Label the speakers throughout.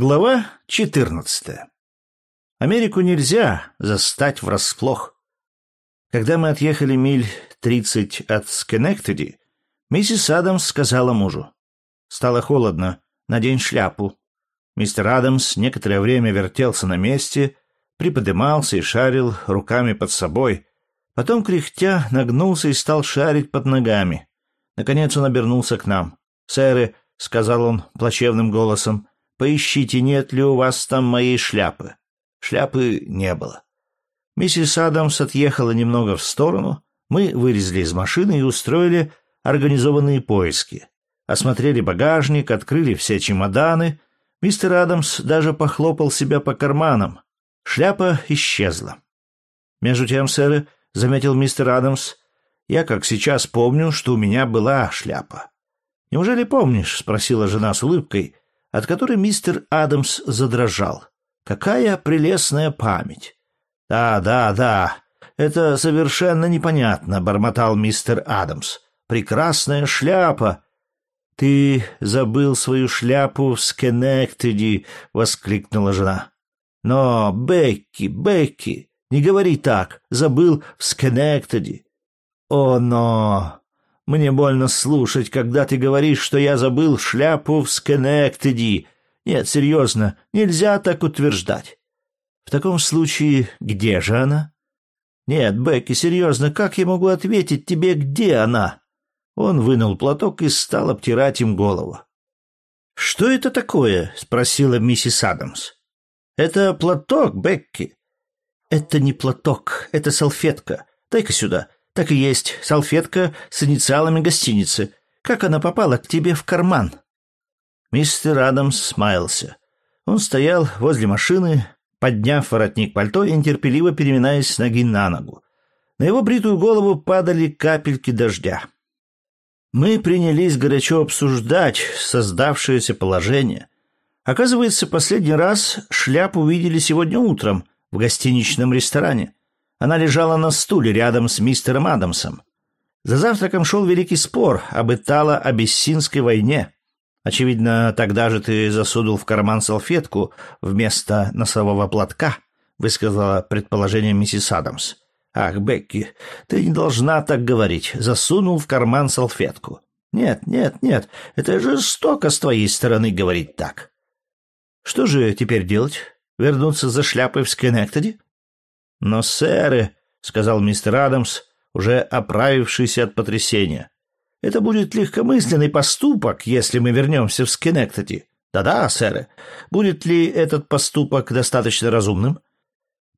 Speaker 1: Глава 14. Америку нельзя застать врасплох. Когда мы отъехали миль 30 от Скенектеди, миссис Адамс сказала мужу. Стало холодно, надень шляпу. Мистер Адамс некоторое время вертелся на месте, приподымался и шарил руками под собой. Потом, кряхтя, нагнулся и стал шарить под ногами. Наконец он обернулся к нам. «Сэры», — сказал он плачевным голосом, — Поищите, нет ли у вас там моей шляпы. Шляпы не было. Миссис Адамс отъехала немного в сторону. Мы вылезли из машины и устроили организованные поиски. Осмотрели багажник, открыли все чемоданы. Мистер Адамс даже похлопал себя по карманам. Шляпа исчезла. Между тем, сэр, заметил мистер Адамс, я как сейчас помню, что у меня была шляпа. Неужели помнишь? спросила жена с улыбкой, от которой мистер Адамс задрожал. Какая прелестная память! Да, да, да, это совершенно непонятно, бормотал мистер Адамс. Прекрасная шляпа. Ты забыл свою шляпу в Скенектеди, воскликнула жена. Но, Бекки, Бекки, не говори так. Забыл в Скенектеди. О, но мне больно слушать, когда ты говоришь, что я забыл шляпу в Скенектеди. Нет, серьезно, нельзя так утверждать. В таком случае, где же она? Нет, Бекки, серьезно, как я могу ответить тебе, где она? Он вынул платок и стал обтирать им голову. Что это такое? спросила миссис Адамс. Это платок, Бекки. Это не платок, это салфетка. Дай-ка сюда. Так и есть, салфетка с инициалами гостиницы. Как она попала к тебе в карман?» Мистер Адамс смаялся. Он стоял возле машины, подняв воротник пальто и нетерпеливо переминаясь с ноги на ногу. На его бритую голову падали капельки дождя. Мы принялись горячо обсуждать создавшееся положение. Оказывается, последний раз шляпу видели сегодня утром в гостиничном ресторане. Она лежала на стуле рядом с мистером Адамсом. За завтраком шел великий спор об Итало-Абиссинской войне. Очевидно, тогда же ты засунул в карман салфетку вместо носового платка, высказала предположение миссис Адамс. Ах, Бекки, ты не должна так говорить. Засунул в карман салфетку. Нет, нет, нет, это жестоко с твоей стороны говорить так. Что же теперь делать? Вернуться за шляпой в Скенектеди? «Но, сэры», — сказал мистер Адамс, уже оправившийся от потрясения, — «это будет легкомысленный поступок, если мы вернемся в Скенектоди. Да-да, сэры. Будет ли этот поступок достаточно разумным?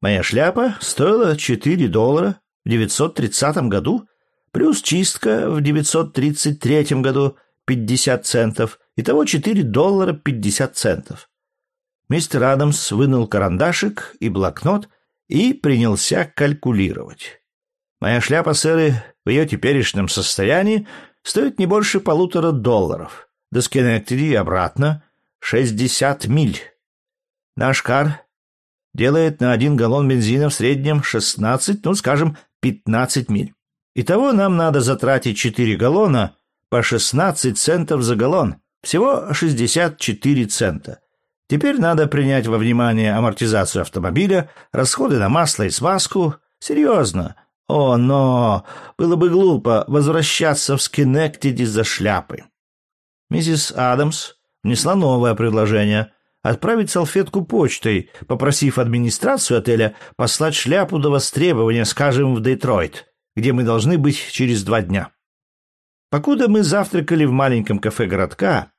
Speaker 1: Моя шляпа стоила 4 доллара в 930 году, плюс чистка в 933 году 50 центов, итого 4 доллара 50 центов. Мистер Адамс вынул карандашик и блокнот — и принялся калькулировать. Моя шляпа, сэры, в ее теперешнем состоянии стоит не больше полутора долларов. До Скенектеди и обратно шестьдесят миль. Наш кар делает на один галлон бензина в среднем шестнадцать, ну, скажем, пятнадцать миль. Итого нам надо затратить четыре галлона по шестнадцать центов за галлон. Всего шестьдесят четыре цента. Теперь надо принять во внимание амортизацию автомобиля, расходы на масло и смазку. Серьезно. О, но было бы глупо возвращаться в Скинектиди за шляпой. Миссис Адамс внесла новое предложение — отправить салфетку почтой, попросив администрацию отеля послать шляпу до востребования, скажем, в Детройт, где мы должны быть через два дня. Покуда мы завтракали в маленьком кафе городка,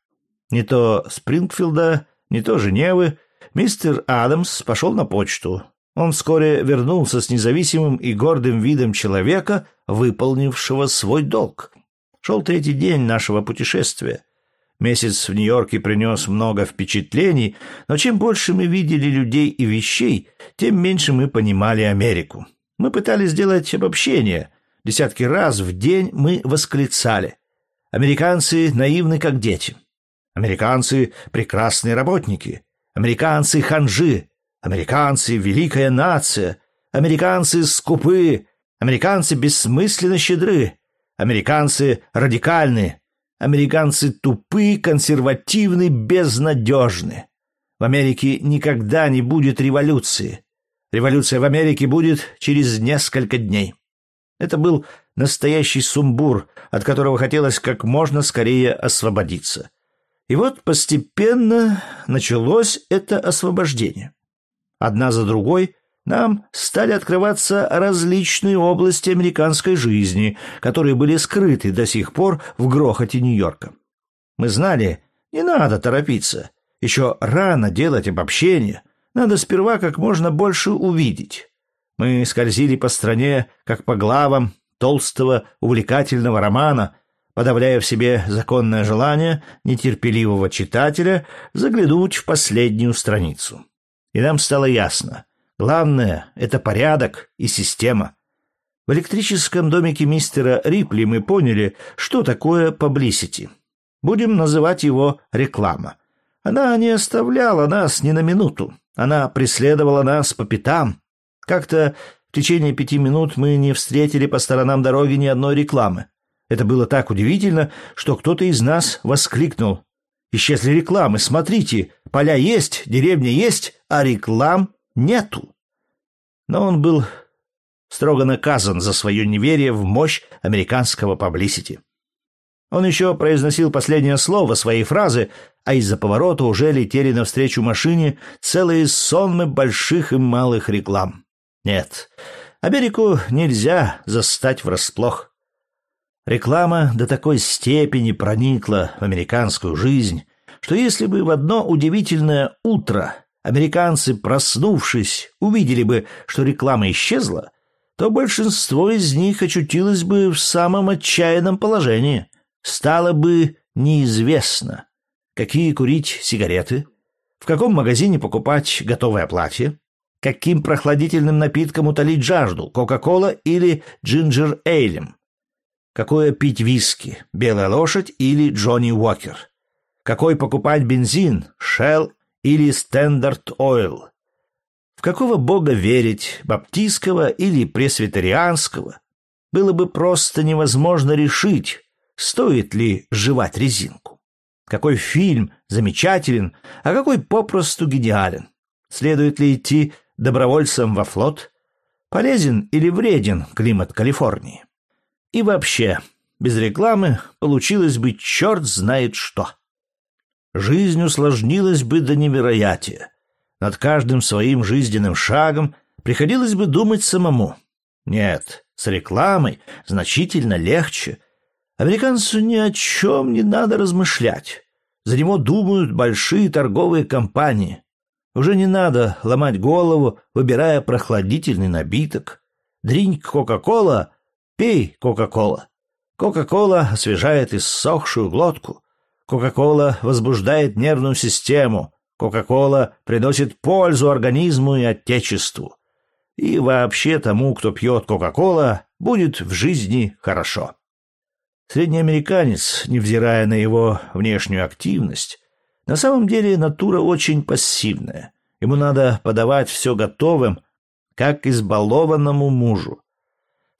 Speaker 1: не то Спрингфилда, не то Женевы, мистер Адамс пошел на почту. Он вскоре вернулся с независимым и гордым видом человека, выполнившего свой долг. Шел третий день нашего путешествия. Месяц в Нью-Йорке принес много впечатлений, но чем больше мы видели людей и вещей, тем меньше мы понимали Америку. Мы пытались сделать обобщение. Десятки раз в день мы восклицали. Американцы наивны, как дети. Американцы — прекрасные работники. Американцы — ханжи. Американцы — великая нация. Американцы — скупы. Американцы бессмысленно щедры. Американцы радикальны. Американцы тупы, консервативны, безнадежны. В Америке никогда не будет революции. Революция в Америке будет через несколько дней. Это был настоящий сумбур, от которого хотелось как можно скорее освободиться. И вот постепенно началось это освобождение. Одна за другой нам стали открываться различные области американской жизни, которые были скрыты до сих пор в грохоте Нью-Йорка. Мы знали, не надо торопиться, еще рано делать обобщение, надо сперва как можно больше увидеть. Мы скользили по стране, как по главам толстого, увлекательного романа, подавляя в себе законное желание нетерпеливого читателя заглянуть в последнюю страницу. И нам стало ясно — Главное — это порядок и система. В электрическом домике мистера Рипли мы поняли, что такое publicity. Будем называть его реклама. Она не оставляла нас ни на минуту. Она преследовала нас по пятам. Как-то в течение пяти минут мы не встретили по сторонам дороги ни одной рекламы. Это было так удивительно, что кто-то из нас воскликнул. «Исчезли рекламы, смотрите, поля есть, деревня есть, а реклам нету. Но он был строго наказан за свое неверие в мощь американского паблисити. Он еще произносил последнее слово своей фразы, а из-за поворота уже летели навстречу машине целые сонмы больших и малых реклам. Нет, Америку нельзя застать врасплох. Реклама до такой степени проникла в американскую жизнь, что если бы в одно удивительное утро американцы, проснувшись, увидели бы, что реклама исчезла, то большинство из них очутилось бы в самом отчаянном положении. Стало бы неизвестно, какие курить сигареты, в каком магазине покупать готовое платье, каким прохладительным напитком утолить жажду, Кока-Кола или джинджер-эйлем, какое пить виски, Белая лошадь или Джонни Уокер, какой покупать бензин, Shell или Standard Oil. В какого бога верить, баптистского или пресвитерианского, было бы просто невозможно решить, стоит ли жевать резинку. Какой фильм замечателен, а какой попросту гениален. Следует ли идти добровольцем во флот? Полезен или вреден климат Калифорнии? И вообще, без рекламы получилось бы черт знает что жизнь усложнилась бы до невероятия. Над каждым своим жизненным шагом приходилось бы думать самому. Нет, с рекламой значительно легче. Американцу ни о чем не надо размышлять. За него думают большие торговые компании. Уже не надо ломать голову, выбирая прохладительный напиток. Дринь Кока-Кола, пей Кока-Кола. Кока-Кола освежает иссохшую глотку. Кока-кола возбуждает нервную систему. Кока-кола приносит пользу организму и отечеству. И вообще тому, кто пьет Кока-кола, будет в жизни хорошо. Средний американец, невзирая на его внешнюю активность, на самом деле натура очень пассивная. Ему надо подавать все готовым, как избалованному мужу.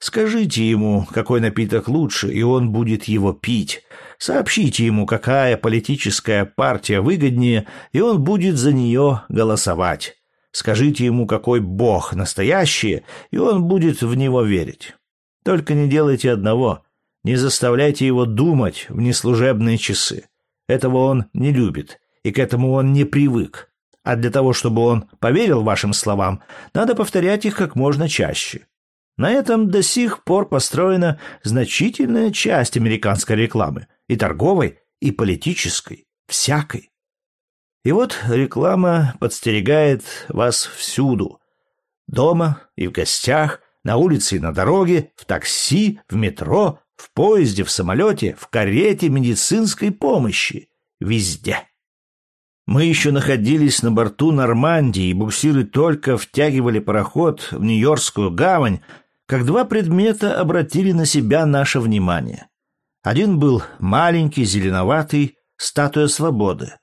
Speaker 1: Скажите ему, какой напиток лучше, и он будет его пить. Сообщите ему, какая политическая партия выгоднее, и он будет за нее голосовать. Скажите ему, какой бог настоящий, и он будет в него верить. Только не делайте одного. Не заставляйте его думать в неслужебные часы. Этого он не любит, и к этому он не привык. А для того, чтобы он поверил вашим словам, надо повторять их как можно чаще. На этом до сих пор построена значительная часть американской рекламы, и торговой, и политической, всякой. И вот реклама подстерегает вас всюду. Дома и в гостях, на улице и на дороге, в такси, в метро, в поезде, в самолете, в карете медицинской помощи. Везде. Мы еще находились на борту Нормандии, и буксиры только втягивали пароход в Нью-Йоркскую гавань, как два предмета обратили на себя наше внимание. Один был маленький, зеленоватый, статуя свободы,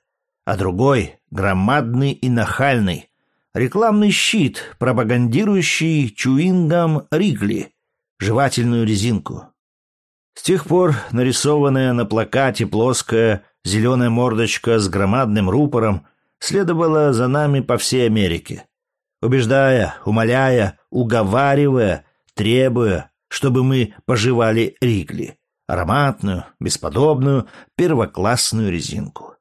Speaker 1: а другой — громадный и нахальный, рекламный щит, пропагандирующий чуингам Ригли, жевательную резинку. С тех пор нарисованная на плакате плоская зеленая мордочка с громадным рупором следовала за нами по всей Америке, убеждая, умоляя, уговаривая, требуя, чтобы мы пожевали Ригли, ароматную, бесподобную, первоклассную резинку.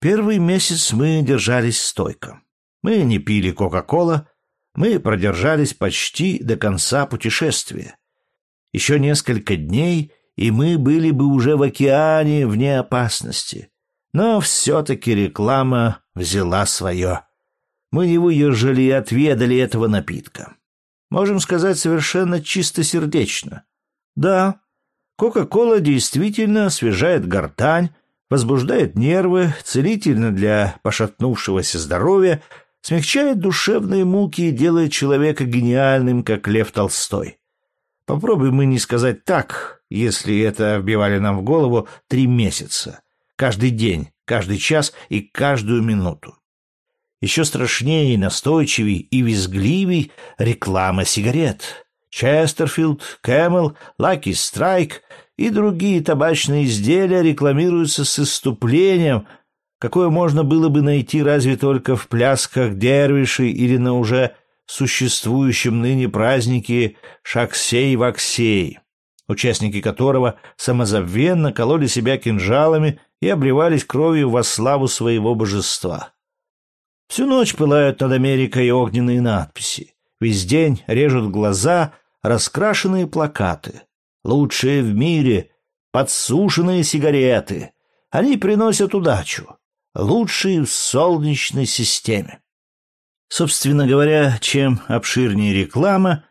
Speaker 1: Первый месяц мы держались стойко. Мы не пили Кока-Кола, мы продержались почти до конца путешествия. Еще несколько дней, и мы были бы уже в океане вне опасности. Но все-таки реклама взяла свое. Мы не выдержали и отведали этого напитка. Можем сказать совершенно чистосердечно. Да, Кока-кола действительно освежает гортань, возбуждает нервы, целительно для пошатнувшегося здоровья, смягчает душевные муки и делает человека гениальным, как Лев Толстой. Попробуй мы не сказать так, если это вбивали нам в голову три месяца. Каждый день, каждый час и каждую минуту. Еще страшнее и настойчивей и визгливей реклама сигарет. Честерфилд, Кэмел, Лаки Страйк и другие табачные изделия рекламируются с исступлением, какое можно было бы найти разве только в плясках дервишей или на уже существующем ныне празднике Шаксей-Ваксей, участники которого самозабвенно кололи себя кинжалами и обливались кровью во славу своего божества. Всю ночь пылают над Америкой огненные надписи. Весь день режут глаза раскрашенные плакаты. Лучшие в мире подсушенные сигареты. Они приносят удачу. Лучшие в солнечной системе. Собственно говоря, чем обширнее реклама,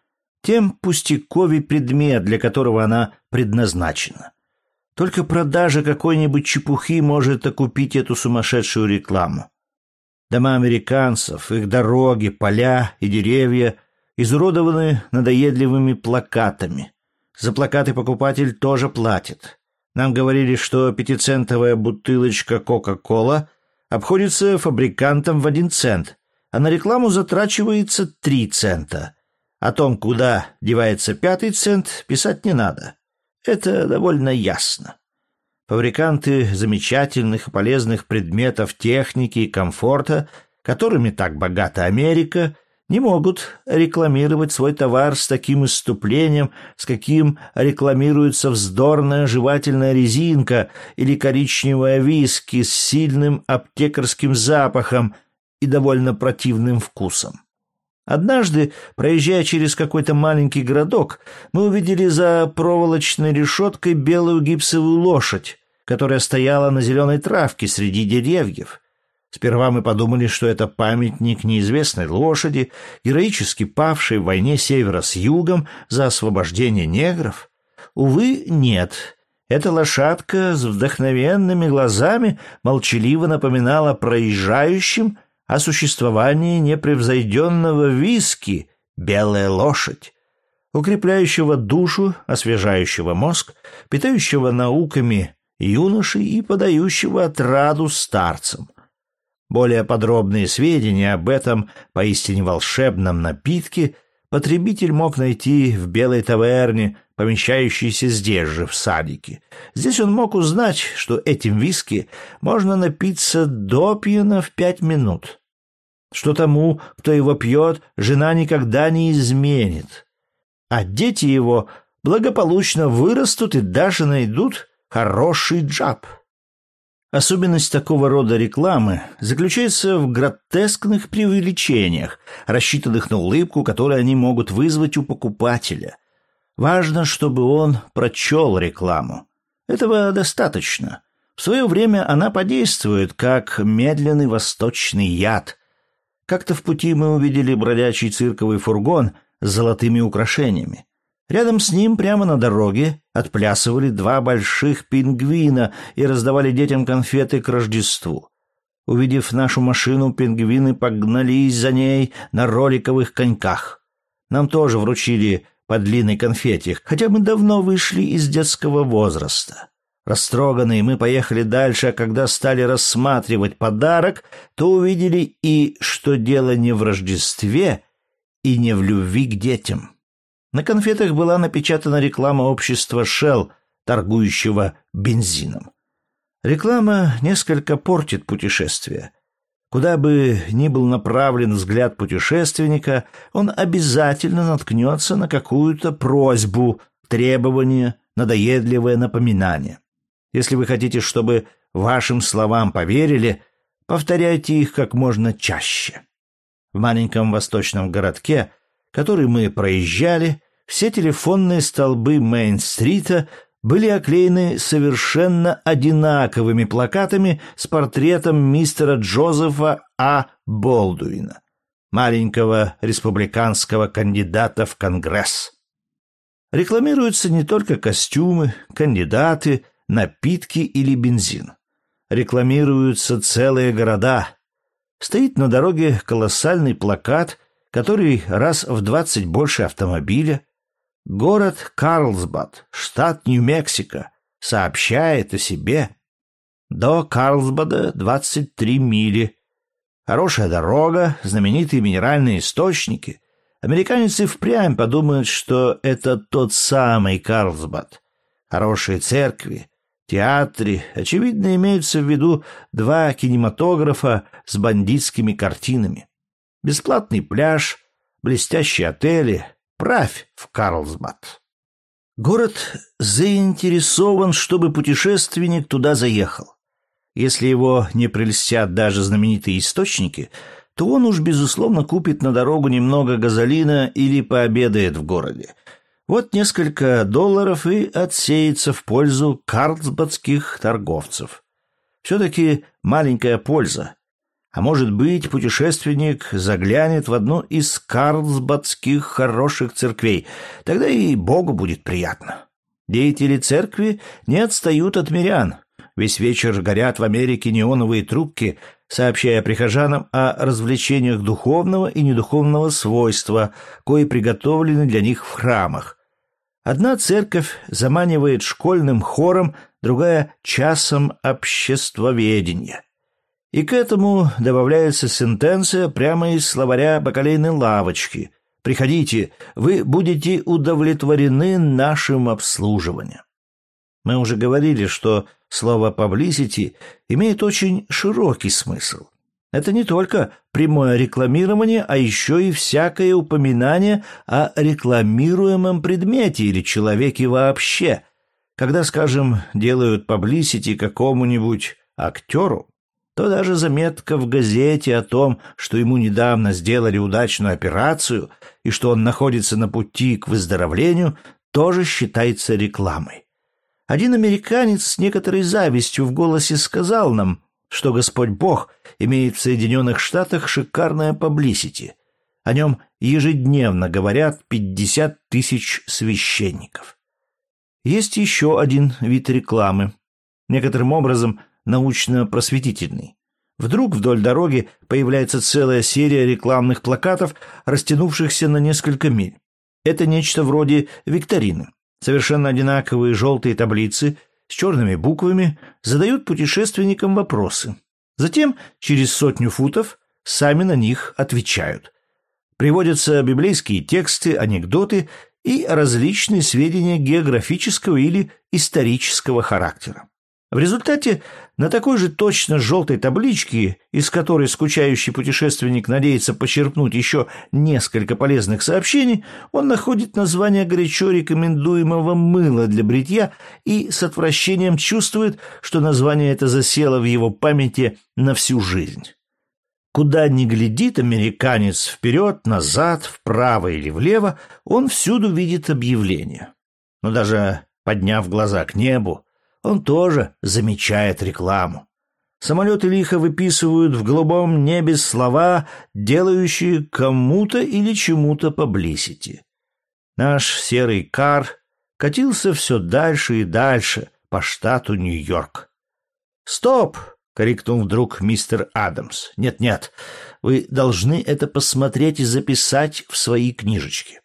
Speaker 1: тем пустяковый предмет, для которого она предназначена. Только продажа какой-нибудь чепухи может окупить эту сумасшедшую рекламу. Дома американцев, их дороги, поля и деревья изуродованы надоедливыми плакатами. За плакаты покупатель тоже платит. Нам говорили, что пятицентовая бутылочка Кока-Кола обходится фабрикантам в один цент, а на рекламу затрачивается три цента. О том, куда девается пятый цент, писать не надо. Это довольно ясно. Фабриканты замечательных и полезных предметов техники и комфорта, которыми так богата Америка, не могут рекламировать свой товар с таким иступлением, с каким рекламируется вздорная жевательная резинка или коричневая виски с сильным аптекарским запахом и довольно противным вкусом. Однажды, проезжая через какой-то маленький городок, мы увидели за проволочной решеткой белую гипсовую лошадь, которая стояла на зеленой травке среди деревьев. Сперва мы подумали, что это памятник неизвестной лошади, героически павшей в войне севера с югом за освобождение негров. Увы, нет. Эта лошадка с вдохновенными глазами молчаливо напоминала проезжающим о существовании непревзойденного виски «Белая лошадь», укрепляющего душу, освежающего мозг, питающего науками юношей и подающего отраду старцам. Более подробные сведения об этом поистине волшебном напитке потребитель мог найти в белой таверне, помещающейся здесь же, в садике. Здесь он мог узнать, что этим виски можно напиться до пьяна в пять минут, что тому, кто его пьет, жена никогда не изменит, а дети его благополучно вырастут и даже найдут хороший джаб. Особенность такого рода рекламы заключается в гротескных преувеличениях, рассчитанных на улыбку, которые они могут вызвать у покупателя. Важно, чтобы он прочел рекламу. Этого достаточно. В свое время она подействует, как медленный восточный яд. Как-то в пути мы увидели бродячий цирковый фургон с золотыми украшениями. Рядом с ним, прямо на дороге, отплясывали два больших пингвина и раздавали детям конфеты к Рождеству. Увидев нашу машину, пингвины погнались за ней на роликовых коньках. Нам тоже вручили по длинной конфете, хотя мы давно вышли из детского возраста. Растроганные мы поехали дальше, а когда стали рассматривать подарок, то увидели и что дело не в Рождестве и не в любви к детям. На конфетах была напечатана реклама общества Shell, торгующего бензином. Реклама несколько портит путешествие. Куда бы ни был направлен взгляд путешественника, он обязательно наткнется на какую-то просьбу, требование, надоедливое напоминание. Если вы хотите, чтобы вашим словам поверили, повторяйте их как можно чаще. В маленьком восточном городке, который мы проезжали, все телефонные столбы Мейн-стрита были оклеены совершенно одинаковыми плакатами с портретом мистера Джозефа А. Болдуина, маленького республиканского кандидата в Конгресс. Рекламируются не только костюмы, кандидаты, напитки или бензин. Рекламируются целые города. Стоит на дороге колоссальный плакат, который раз в двадцать больше автомобиля, Город Карлсбад, штат Нью-Мексико, сообщает о себе. До Карлсбада 23 мили. Хорошая дорога, знаменитые минеральные источники. Американец и впрямь подумают, что это тот самый Карлсбад. Хорошие церкви, театры. Очевидно, имеются в виду два кинематографа с бандитскими картинами. Бесплатный пляж, блестящие отели, Правь в Карлсбад. Город заинтересован, чтобы путешественник туда заехал. Если его не прельстят даже знаменитые источники, то он уж, безусловно, купит на дорогу немного газолина или пообедает в городе. Вот несколько долларов и отсеется в пользу карлсбадских торговцев. Все-таки маленькая польза, а может быть, путешественник заглянет в одну из карлсбадских хороших церквей. Тогда и Богу будет приятно. Деятели церкви не отстают от мирян. Весь вечер горят в Америке неоновые трубки, сообщая прихожанам о развлечениях духовного и недуховного свойства, кои приготовлены для них в храмах. Одна церковь заманивает школьным хором, другая — часом обществоведения. И к этому добавляется сентенция прямо из словаря бакалейной лавочки. «Приходите, вы будете удовлетворены нашим обслуживанием». Мы уже говорили, что слово «publicity» имеет очень широкий смысл. Это не только прямое рекламирование, а еще и всякое упоминание о рекламируемом предмете или человеке вообще. Когда, скажем, делают publicity какому-нибудь актеру, то даже заметка в газете о том, что ему недавно сделали удачную операцию и что он находится на пути к выздоровлению, тоже считается рекламой. Один американец с некоторой завистью в голосе сказал нам, что Господь Бог имеет в Соединенных Штатах шикарное паблисити. О нем ежедневно говорят 50 тысяч священников. Есть еще один вид рекламы. Некоторым образом – научно-просветительный. Вдруг вдоль дороги появляется целая серия рекламных плакатов, растянувшихся на несколько миль. Это нечто вроде викторины. Совершенно одинаковые желтые таблицы с черными буквами задают путешественникам вопросы. Затем, через сотню футов, сами на них отвечают. Приводятся библейские тексты, анекдоты и различные сведения географического или исторического характера. В результате на такой же точно желтой табличке, из которой скучающий путешественник надеется почерпнуть еще несколько полезных сообщений, он находит название горячо рекомендуемого мыла для бритья и с отвращением чувствует, что название это засело в его памяти на всю жизнь. Куда ни глядит американец вперед, назад, вправо или влево, он всюду видит объявление. Но даже подняв глаза к небу, он тоже замечает рекламу. Самолеты лихо выписывают в голубом небе слова, делающие кому-то или чему-то поблизости. Наш серый кар катился все дальше и дальше по штату Нью-Йорк. «Стоп!» — крикнул вдруг мистер Адамс. «Нет-нет, вы должны это посмотреть и записать в свои книжечки».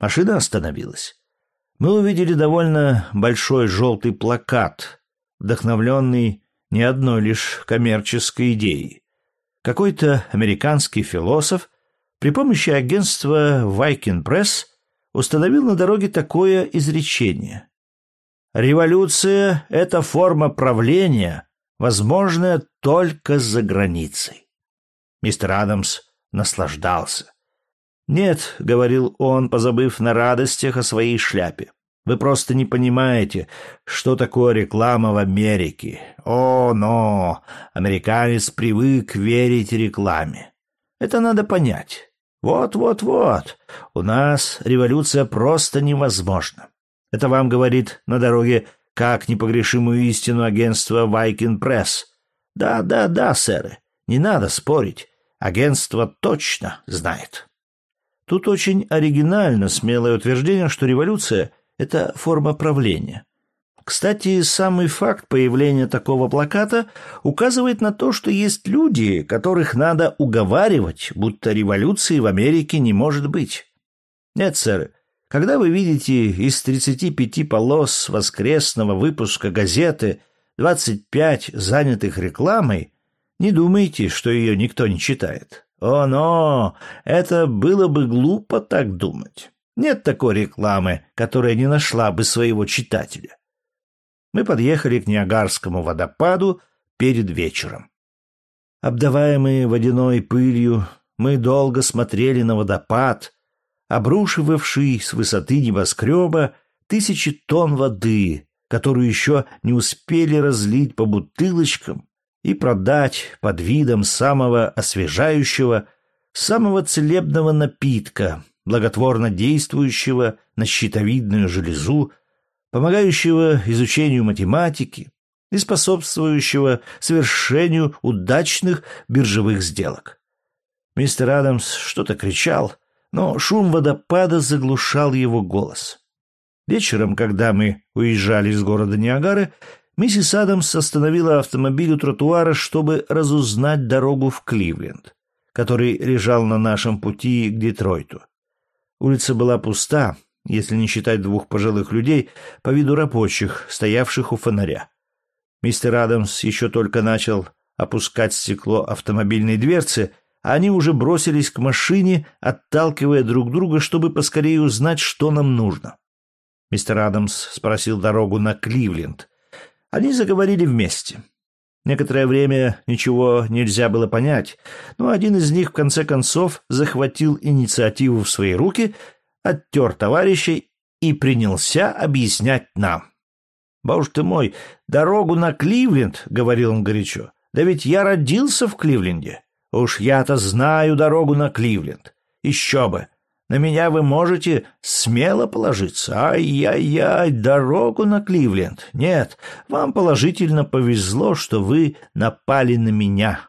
Speaker 1: Машина остановилась мы увидели довольно большой желтый плакат, вдохновленный не одной лишь коммерческой идеей. Какой-то американский философ при помощи агентства Viking Press установил на дороге такое изречение. «Революция — это форма правления, возможная только за границей». Мистер Адамс наслаждался. «Нет», — говорил он, позабыв на радостях о своей шляпе. «Вы просто не понимаете, что такое реклама в Америке. О, но! Американец привык верить рекламе. Это надо понять. Вот-вот-вот. У нас революция просто невозможна. Это вам говорит на дороге как непогрешимую истину агентства Вайкин Пресс. Да, да, да, сэры. Не надо спорить. Агентство точно знает. Тут очень оригинально смелое утверждение, что революция — это форма правления. Кстати, самый факт появления такого плаката указывает на то, что есть люди, которых надо уговаривать, будто революции в Америке не может быть. Нет, сэр, когда вы видите из 35 полос воскресного выпуска газеты 25 занятых рекламой, не думайте, что ее никто не читает. О, но! Это было бы глупо так думать. Нет такой рекламы, которая не нашла бы своего читателя мы подъехали к Ниагарскому водопаду перед вечером. Обдаваемые водяной пылью, мы долго смотрели на водопад, обрушивавший с высоты небоскреба тысячи тонн воды, которую еще не успели разлить по бутылочкам и продать под видом самого освежающего, самого целебного напитка, благотворно действующего на щитовидную железу помогающего изучению математики и способствующего совершению удачных биржевых сделок. Мистер Адамс что-то кричал, но шум водопада заглушал его голос. Вечером, когда мы уезжали из города Ниагары, миссис Адамс остановила автомобиль у тротуара, чтобы разузнать дорогу в Кливленд, который лежал на нашем пути к Детройту. Улица была пуста, если не считать двух пожилых людей по виду рабочих, стоявших у фонаря. Мистер Адамс еще только начал опускать стекло автомобильной дверцы, а они уже бросились к машине, отталкивая друг друга, чтобы поскорее узнать, что нам нужно. Мистер Адамс спросил дорогу на Кливленд. Они заговорили вместе. Некоторое время ничего нельзя было понять, но один из них в конце концов захватил инициативу в свои руки — оттер товарищей и принялся объяснять нам. «Боже ты мой, дорогу на Кливленд», — говорил он горячо. «Да ведь я родился в Кливленде. Уж я-то знаю дорогу на Кливленд. Еще бы. На меня вы можете смело положиться. Ай-яй-яй, дорогу на Кливленд. Нет, вам положительно повезло, что вы напали на меня».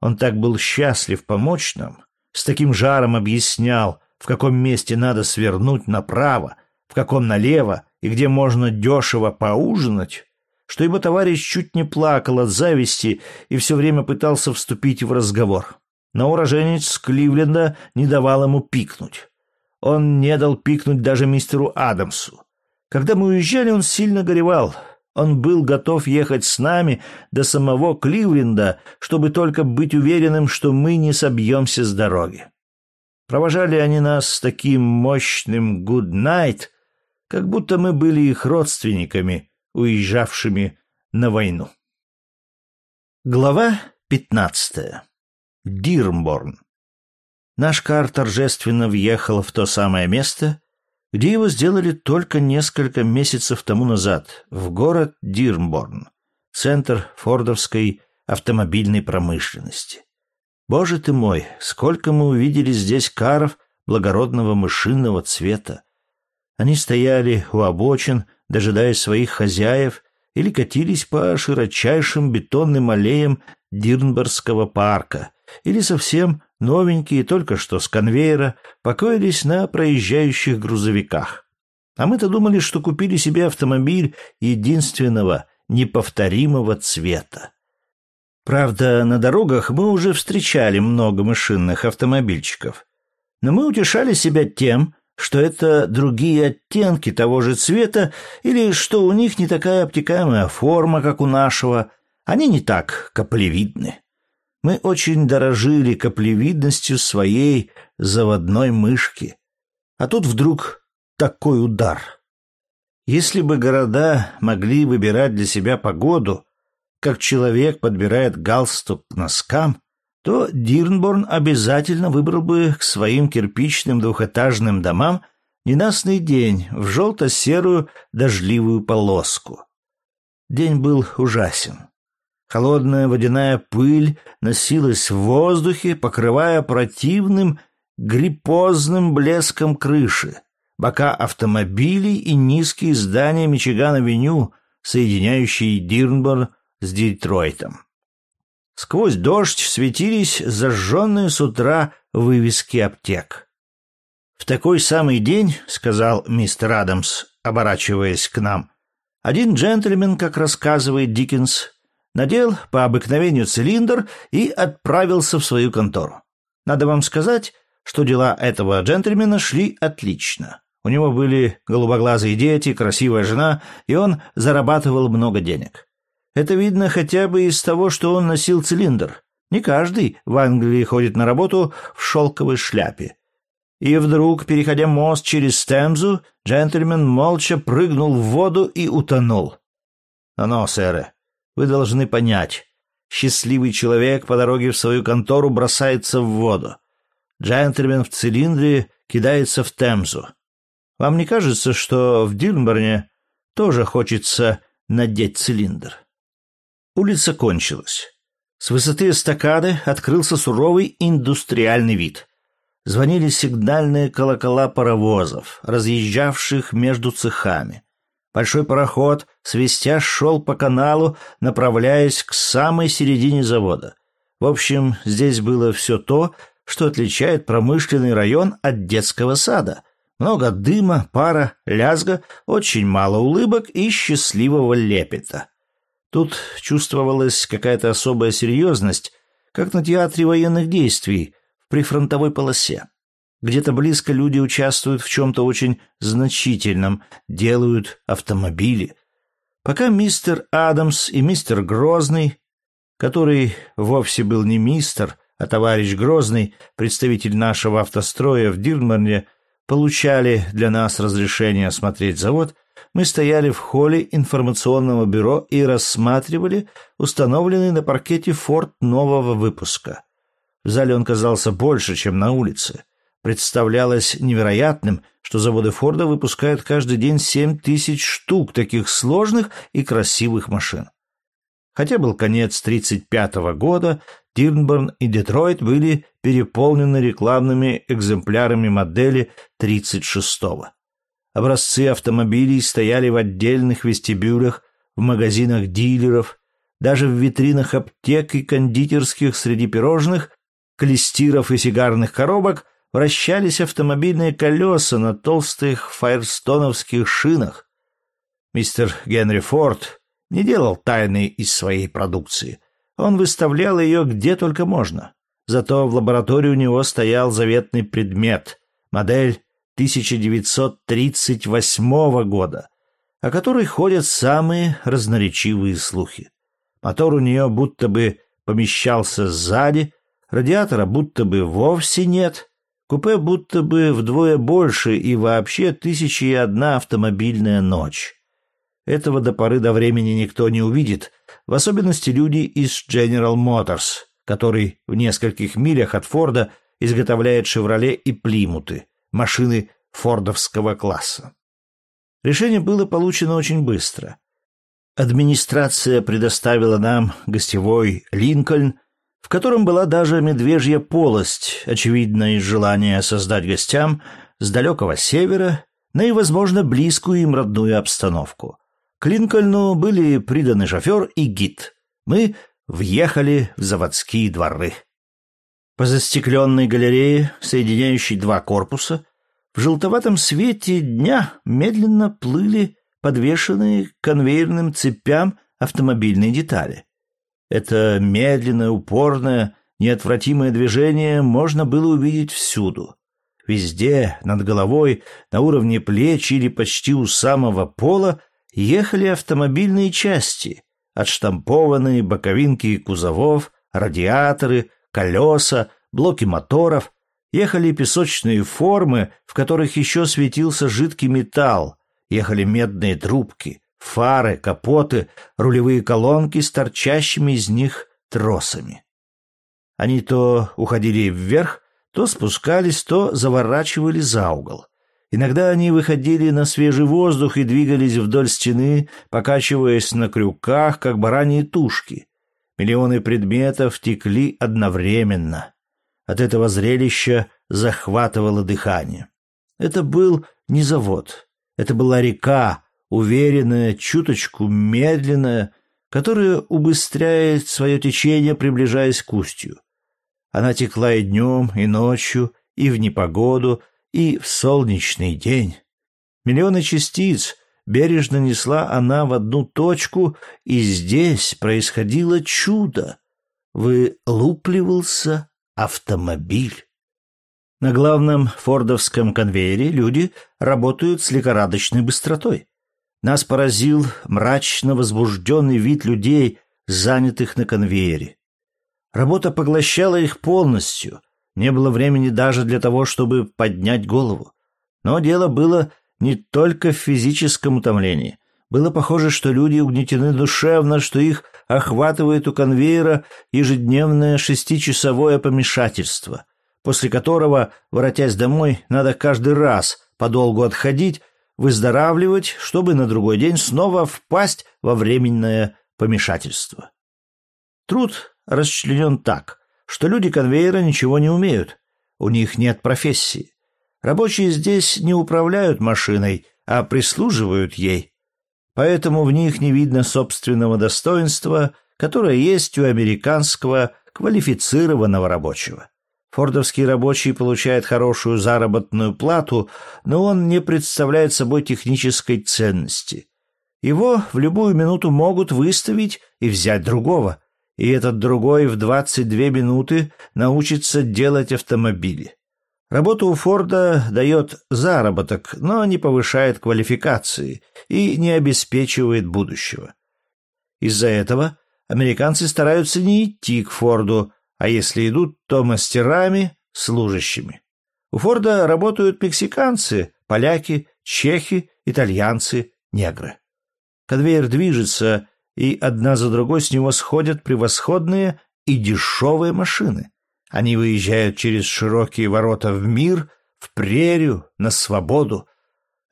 Speaker 1: Он так был счастлив помочь нам, с таким жаром объяснял, в каком месте надо свернуть направо, в каком налево и где можно дешево поужинать, что его товарищ чуть не плакал от зависти и все время пытался вступить в разговор. Но уроженец Кливленда не давал ему пикнуть. Он не дал пикнуть даже мистеру Адамсу. Когда мы уезжали, он сильно горевал. Он был готов ехать с нами до самого Кливленда, чтобы только быть уверенным, что мы не собьемся с дороги. Провожали они нас с таким мощным «good night», как будто мы были их родственниками, уезжавшими на войну. Глава пятнадцатая. Дирмборн. Наш кар торжественно въехал в то самое место, где его сделали только несколько месяцев тому назад, в город Дирмборн, центр фордовской автомобильной промышленности. Боже ты мой, сколько мы увидели здесь каров благородного мышиного цвета. Они стояли у обочин, дожидаясь своих хозяев, или катились по широчайшим бетонным аллеям Дирнбергского парка, или совсем новенькие, только что с конвейера, покоились на проезжающих грузовиках. А мы-то думали, что купили себе автомобиль единственного, неповторимого цвета. Правда, на дорогах мы уже встречали много машинных автомобильчиков. Но мы утешали себя тем, что это другие оттенки того же цвета или что у них не такая обтекаемая форма, как у нашего. Они не так каплевидны. Мы очень дорожили каплевидностью своей заводной мышки. А тут вдруг такой удар. Если бы города могли выбирать для себя погоду, как человек подбирает галстук к носкам, то Дирнборн обязательно выбрал бы к своим кирпичным двухэтажным домам ненастный день в желто-серую дождливую полоску. День был ужасен. Холодная водяная пыль носилась в воздухе, покрывая противным гриппозным блеском крыши, бока автомобилей и низкие здания Мичиган-авеню, соединяющие Дирнборн с Детройтом. Сквозь дождь светились зажженные с утра вывески аптек. «В такой самый день, — сказал мистер Адамс, оборачиваясь к нам, — один джентльмен, как рассказывает Диккенс, надел по обыкновению цилиндр и отправился в свою контору. Надо вам сказать, что дела этого джентльмена шли отлично. У него были голубоглазые дети, красивая жена, и он зарабатывал много денег. Это видно хотя бы из того, что он носил цилиндр. Не каждый в Англии ходит на работу в шелковой шляпе. И вдруг, переходя мост через Темзу, джентльмен молча прыгнул в воду и утонул. «Но, сэры, вы должны понять. Счастливый человек по дороге в свою контору бросается в воду. Джентльмен в цилиндре кидается в Темзу. Вам не кажется, что в Дилмборне тоже хочется надеть цилиндр?» Улица кончилась. С высоты эстакады открылся суровый индустриальный вид. Звонили сигнальные колокола паровозов, разъезжавших между цехами. Большой пароход, свистя, шел по каналу, направляясь к самой середине завода. В общем, здесь было все то, что отличает промышленный район от детского сада. Много дыма, пара, лязга, очень мало улыбок и счастливого лепета. Тут чувствовалась какая-то особая серьезность, как на театре военных действий в прифронтовой полосе. Где-то близко люди участвуют в чем-то очень значительном, делают автомобили. Пока мистер Адамс и мистер Грозный, который вовсе был не мистер, а товарищ Грозный, представитель нашего автостроя в Дирмарне, получали для нас разрешение осмотреть завод – мы стояли в холле информационного бюро и рассматривали установленный на паркете форт нового выпуска. В зале он казался больше, чем на улице. Представлялось невероятным, что заводы Форда выпускают каждый день семь тысяч штук таких сложных и красивых машин. Хотя был конец 1935 года, Дирнборн и Детройт были переполнены рекламными экземплярами модели 36-го. Образцы автомобилей стояли в отдельных вестибюлях, в магазинах дилеров, даже в витринах аптек и кондитерских среди пирожных, клестиров и сигарных коробок вращались автомобильные колеса на толстых файрстоновских шинах. Мистер Генри Форд не делал тайны из своей продукции. Он выставлял ее где только можно. Зато в лаборатории у него стоял заветный предмет — модель 1938 года, о которой ходят самые разноречивые слухи. Мотор у нее будто бы помещался сзади, радиатора будто бы вовсе нет, купе будто бы вдвое больше и вообще тысяча и одна автомобильная ночь. Этого до поры до времени никто не увидит, в особенности люди из General Motors, который в нескольких милях от Форда изготовляет «Шевроле» и «Плимуты», машины фордовского класса. Решение было получено очень быстро. Администрация предоставила нам гостевой «Линкольн», в котором была даже медвежья полость, очевидно, из желания создать гостям с далекого севера наивозможно близкую им родную обстановку. К Линкольну были приданы шофер и гид. Мы въехали в заводские дворы. По застекленной галерее, соединяющей два корпуса, в желтоватом свете дня медленно плыли подвешенные к конвейерным цепям автомобильные детали. Это медленное, упорное, неотвратимое движение можно было увидеть всюду. Везде, над головой, на уровне плеч или почти у самого пола ехали автомобильные части, отштампованные боковинки кузовов, радиаторы, колеса, блоки моторов, ехали песочные формы, в которых еще светился жидкий металл, ехали медные трубки, фары, капоты, рулевые колонки с торчащими из них тросами. Они то уходили вверх, то спускались, то заворачивали за угол. Иногда они выходили на свежий воздух и двигались вдоль стены, покачиваясь на крюках, как бараньи тушки. Миллионы предметов текли одновременно. От этого зрелища захватывало дыхание. Это был не завод. Это была река, уверенная, чуточку медленная, которая убыстряет свое течение, приближаясь к устью. Она текла и днем, и ночью, и в непогоду, и в солнечный день. Миллионы частиц бережно несла она в одну точку, и здесь происходило чудо. Вылупливался автомобиль. На главном фордовском конвейере люди работают с лихорадочной быстротой. Нас поразил мрачно возбужденный вид людей, занятых на конвейере. Работа поглощала их полностью, не было времени даже для того, чтобы поднять голову. Но дело было не только в физическом утомлении. Было похоже, что люди угнетены душевно, что их охватывает у конвейера ежедневное шестичасовое помешательство, после которого, воротясь домой, надо каждый раз подолгу отходить, выздоравливать, чтобы на другой день снова впасть во временное помешательство. Труд расчленен так, что люди конвейера ничего не умеют. У них нет профессии. Рабочие здесь не управляют машиной, а прислуживают ей. Поэтому в них не видно собственного достоинства, которое есть у американского квалифицированного рабочего. Фордовский рабочий получает хорошую заработную плату, но он не представляет собой технической ценности. Его в любую минуту могут выставить и взять другого, и этот другой в 22 минуты научится делать автомобили. Работа у Форда дает заработок, но не повышает квалификации и не обеспечивает будущего. Из-за этого американцы стараются не идти к Форду, а если идут, то мастерами, служащими. У Форда работают мексиканцы, поляки, чехи, итальянцы, негры. Конвейер движется, и одна за другой с него сходят превосходные и дешевые машины. Они выезжают через широкие ворота в мир, в прерию, на свободу.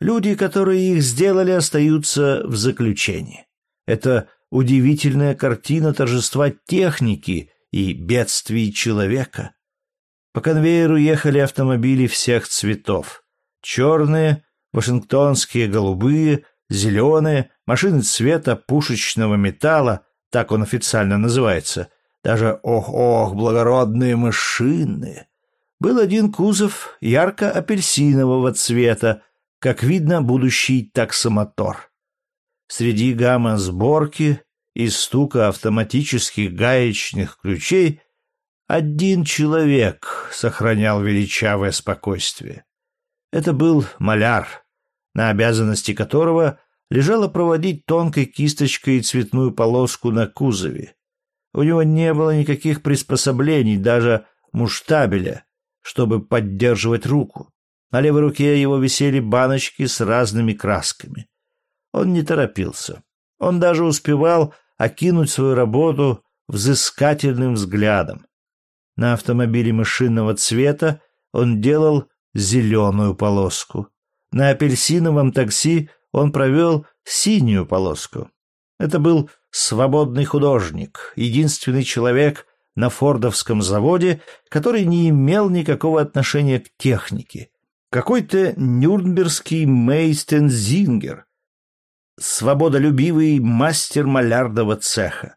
Speaker 1: Люди, которые их сделали, остаются в заключении. Это удивительная картина торжества техники и бедствий человека. По конвейеру ехали автомобили всех цветов. Черные, вашингтонские голубые, зеленые, машины цвета пушечного металла, так он официально называется, даже ох-ох, благородные машины. Был один кузов ярко-апельсинового цвета, как видно, будущий таксомотор. Среди гамма сборки и стука автоматических гаечных ключей один человек сохранял величавое спокойствие. Это был маляр, на обязанности которого лежало проводить тонкой кисточкой цветную полоску на кузове. У него не было никаких приспособлений, даже муштабеля, чтобы поддерживать руку. На левой руке его висели баночки с разными красками. Он не торопился. Он даже успевал окинуть свою работу взыскательным взглядом. На автомобиле машинного цвета он делал зеленую полоску. На апельсиновом такси он провел синюю полоску. Это был свободный художник, единственный человек на фордовском заводе, который не имел никакого отношения к технике. Какой-то нюрнбергский Мейстен Зингер, свободолюбивый мастер малярного цеха.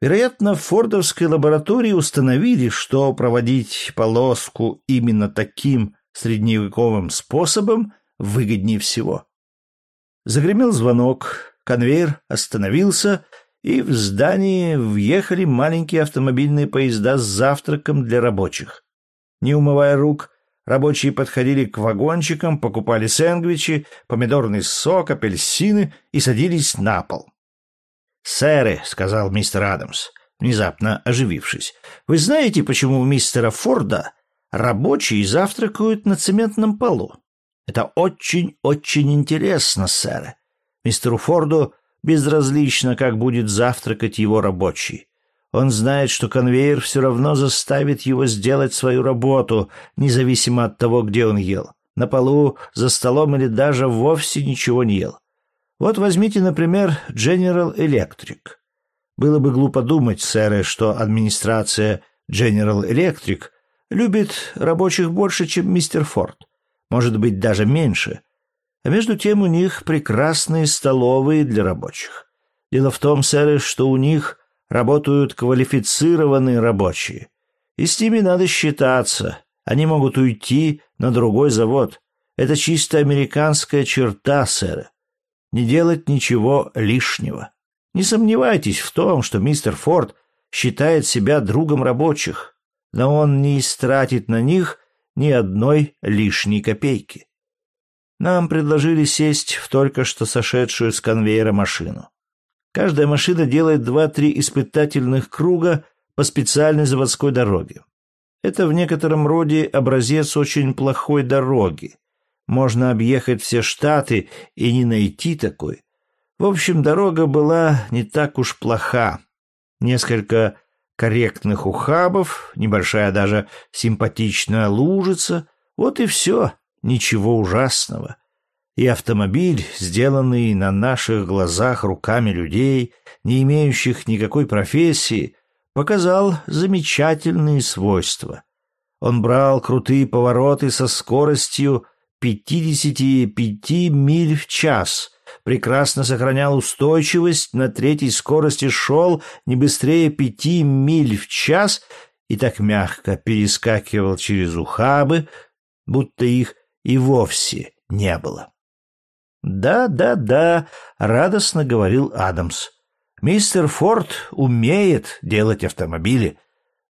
Speaker 1: Вероятно, в фордовской лаборатории установили, что проводить полоску именно таким средневековым способом выгоднее всего. Загремел звонок, конвейер остановился, и в здание въехали маленькие автомобильные поезда с завтраком для рабочих. Не умывая рук, рабочие подходили к вагончикам, покупали сэндвичи, помидорный сок, апельсины и садились на пол. «Сэры», — сказал мистер Адамс, внезапно оживившись, — «вы знаете, почему у мистера Форда рабочие завтракают на цементном полу?» Это очень-очень интересно, сэр. Мистеру Форду безразлично, как будет завтракать его рабочий. Он знает, что конвейер все равно заставит его сделать свою работу, независимо от того, где он ел. На полу, за столом или даже вовсе ничего не ел. Вот возьмите, например, General Electric. Было бы глупо думать, сэры, что администрация General Electric любит рабочих больше, чем мистер Форд. Может быть, даже меньше. А между тем у них прекрасные столовые для рабочих. Дело в том, сэры, что у них работают квалифицированные рабочие. И с ними надо считаться. Они могут уйти на другой завод. Это чисто американская черта, сэры. Не делать ничего лишнего. Не сомневайтесь в том, что мистер Форд считает себя другом рабочих, но он не истратит на них ни одной лишней копейки. Нам предложили сесть в только что сошедшую с конвейера машину. Каждая машина делает два-три испытательных круга по специальной заводской дороге. Это в некотором роде образец очень плохой дороги. Можно объехать все штаты и не найти такой. В общем, дорога была не так уж плоха. Несколько корректных ухабов, небольшая даже симпатичная лужица. Вот и все, ничего ужасного и автомобиль, сделанный на наших глазах руками людей, не имеющих никакой профессии, показал замечательные свойства. Он брал крутые повороты со скоростью 55 миль в час, прекрасно сохранял устойчивость, на третьей скорости шел не быстрее 5 миль в час и так мягко перескакивал через ухабы, будто их и вовсе не было. «Да, да, да», — радостно говорил Адамс. «Мистер Форд умеет делать автомобили».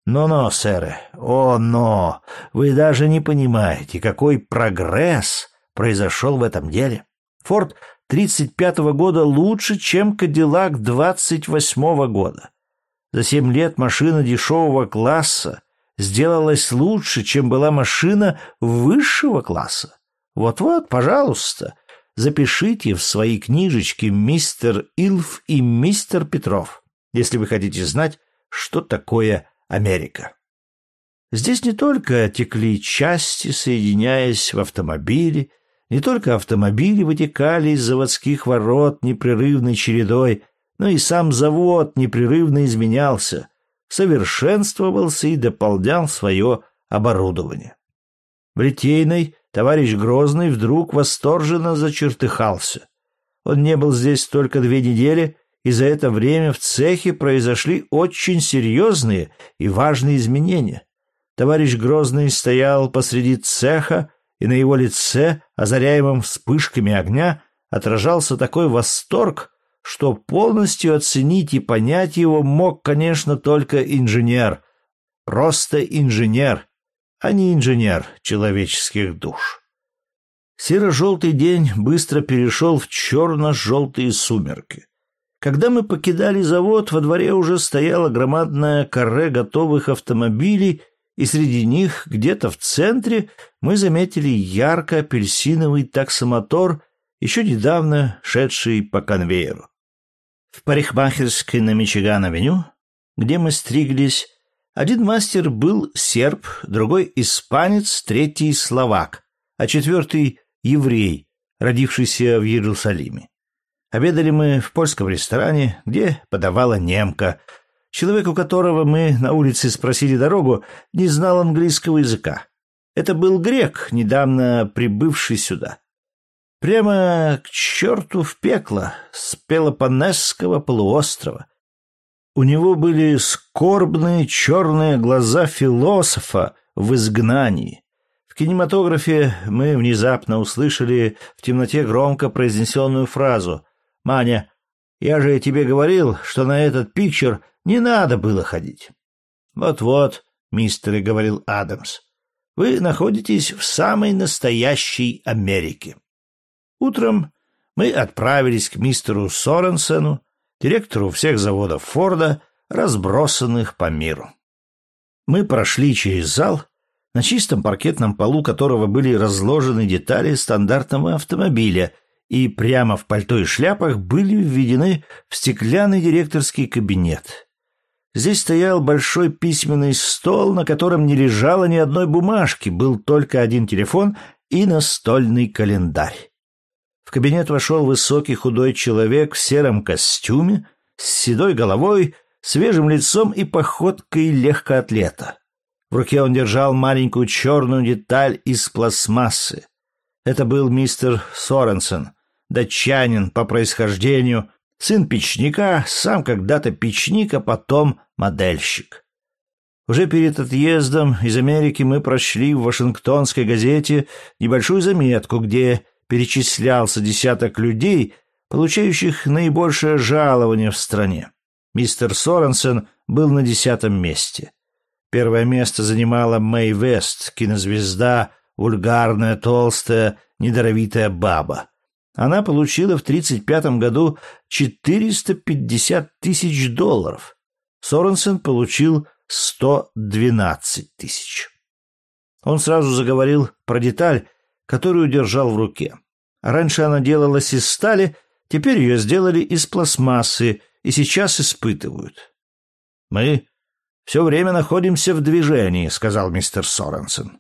Speaker 1: «Но-но, сэры, о, но! Вы даже не понимаете, какой прогресс произошел в этом деле. Форд 35-го года лучше, чем Кадиллак 28-го года. За семь лет машина дешевого класса сделалась лучше, чем была машина высшего класса. Вот-вот, пожалуйста, запишите в свои книжечки мистер Илф и мистер Петров, если вы хотите знать, что такое Америка. Здесь не только текли части, соединяясь в автомобили, не только автомобили вытекали из заводских ворот непрерывной чередой, но и сам завод непрерывно изменялся, совершенствовался и дополнял свое оборудование. В Литейной товарищ Грозный вдруг восторженно зачертыхался. Он не был здесь только две недели, и за это время в цехе произошли очень серьезные и важные изменения. Товарищ Грозный стоял посреди цеха, и на его лице, озаряемом вспышками огня, отражался такой восторг, что полностью оценить и понять его мог, конечно, только инженер. Просто инженер, а не инженер человеческих душ. Серо-желтый день быстро перешел в черно-желтые сумерки. Когда мы покидали завод, во дворе уже стояла громадная каре готовых автомобилей, и среди них, где-то в центре, мы заметили ярко-апельсиновый таксомотор, еще недавно шедший по конвейеру. В парикмахерской на Мичиган-авеню, где мы стриглись, один мастер был серб, другой испанец, третий словак, а четвертый еврей, родившийся в Иерусалиме. Обедали мы в польском ресторане, где подавала немка. Человек, у которого мы на улице спросили дорогу, не знал английского языка. Это был грек, недавно прибывший сюда. Прямо к черту в пекло с Пелопонесского полуострова — у него были скорбные черные глаза философа в изгнании. В кинематографе мы внезапно услышали в темноте громко произнесенную фразу «Маня, я же тебе говорил, что на этот пикчер не надо было ходить». «Вот-вот», — мистер и говорил Адамс, — «вы находитесь в самой настоящей Америке». Утром мы отправились к мистеру Соренсену, директору всех заводов Форда, разбросанных по миру. Мы прошли через зал, на чистом паркетном полу которого были разложены детали стандартного автомобиля, и прямо в пальто и шляпах были введены в стеклянный директорский кабинет. Здесь стоял большой письменный стол, на котором не лежало ни одной бумажки, был только один телефон и настольный календарь. В кабинет вошел высокий худой человек в сером костюме, с седой головой, свежим лицом и походкой легкоатлета. В руке он держал маленькую черную деталь из пластмассы. Это был мистер Соренсен, датчанин по происхождению, сын печника, сам когда-то печник, а потом модельщик. Уже перед отъездом из Америки мы прочли в Вашингтонской газете небольшую заметку, где перечислялся десяток людей, получающих наибольшее жалование в стране. Мистер Соренсен был на десятом месте. Первое место занимала Мэй Вест, кинозвезда, вульгарная, толстая, недоровитая баба. Она получила в 1935 году 450 тысяч долларов. Соренсен получил 112 тысяч. Он сразу заговорил про деталь, которую держал в руке. Раньше она делалась из стали, теперь ее сделали из пластмассы и сейчас испытывают. «Мы все время находимся в движении», — сказал мистер Соренсен.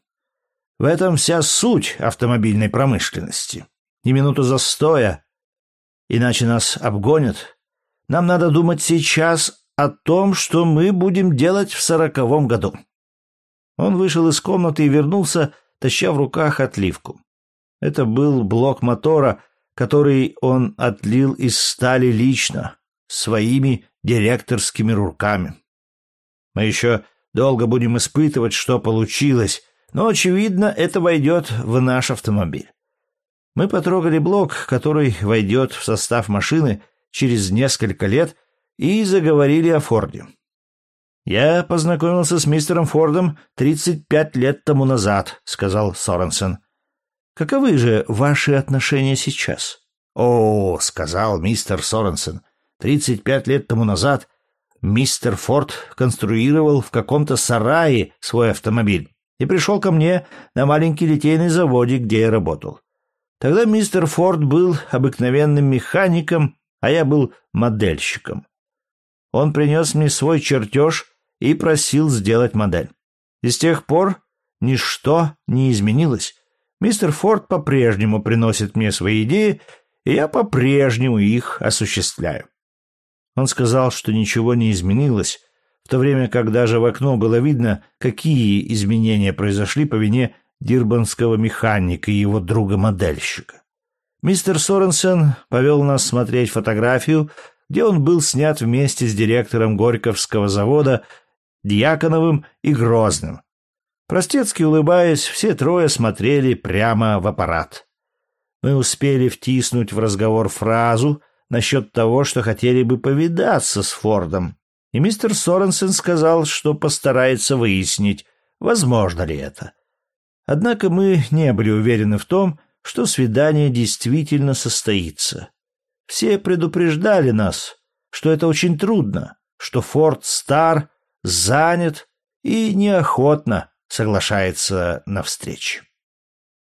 Speaker 1: «В этом вся суть автомобильной промышленности. Ни минуту застоя, иначе нас обгонят. Нам надо думать сейчас о том, что мы будем делать в сороковом году». Он вышел из комнаты и вернулся, таща в руках отливку. Это был блок мотора, который он отлил из стали лично, своими директорскими руками. Мы еще долго будем испытывать, что получилось, но, очевидно, это войдет в наш автомобиль. Мы потрогали блок, который войдет в состав машины через несколько лет, и заговорили о Форде. «Я познакомился с мистером Фордом 35 лет тому назад», — сказал Соренсен. Каковы же ваши отношения сейчас? О, сказал мистер Соренсен, тридцать пять лет тому назад мистер Форд конструировал в каком-то сарае свой автомобиль и пришел ко мне на маленький литейный заводик, где я работал. Тогда мистер Форд был обыкновенным механиком, а я был модельщиком. Он принес мне свой чертеж и просил сделать модель. И с тех пор ничто не изменилось. Мистер Форд по-прежнему приносит мне свои идеи, и я по-прежнему их осуществляю. Он сказал, что ничего не изменилось, в то время как даже в окно было видно, какие изменения произошли по вине дирбанского механика и его друга-модельщика. Мистер Соренсен повел нас смотреть фотографию, где он был снят вместе с директором Горьковского завода Дьяконовым и Грозным, Простецки улыбаясь, все трое смотрели прямо в аппарат. Мы успели втиснуть в разговор фразу насчет того, что хотели бы повидаться с Фордом, и мистер Соренсен сказал, что постарается выяснить, возможно ли это. Однако мы не были уверены в том, что свидание действительно состоится. Все предупреждали нас, что это очень трудно, что Форд стар, занят и неохотно соглашается на встречу.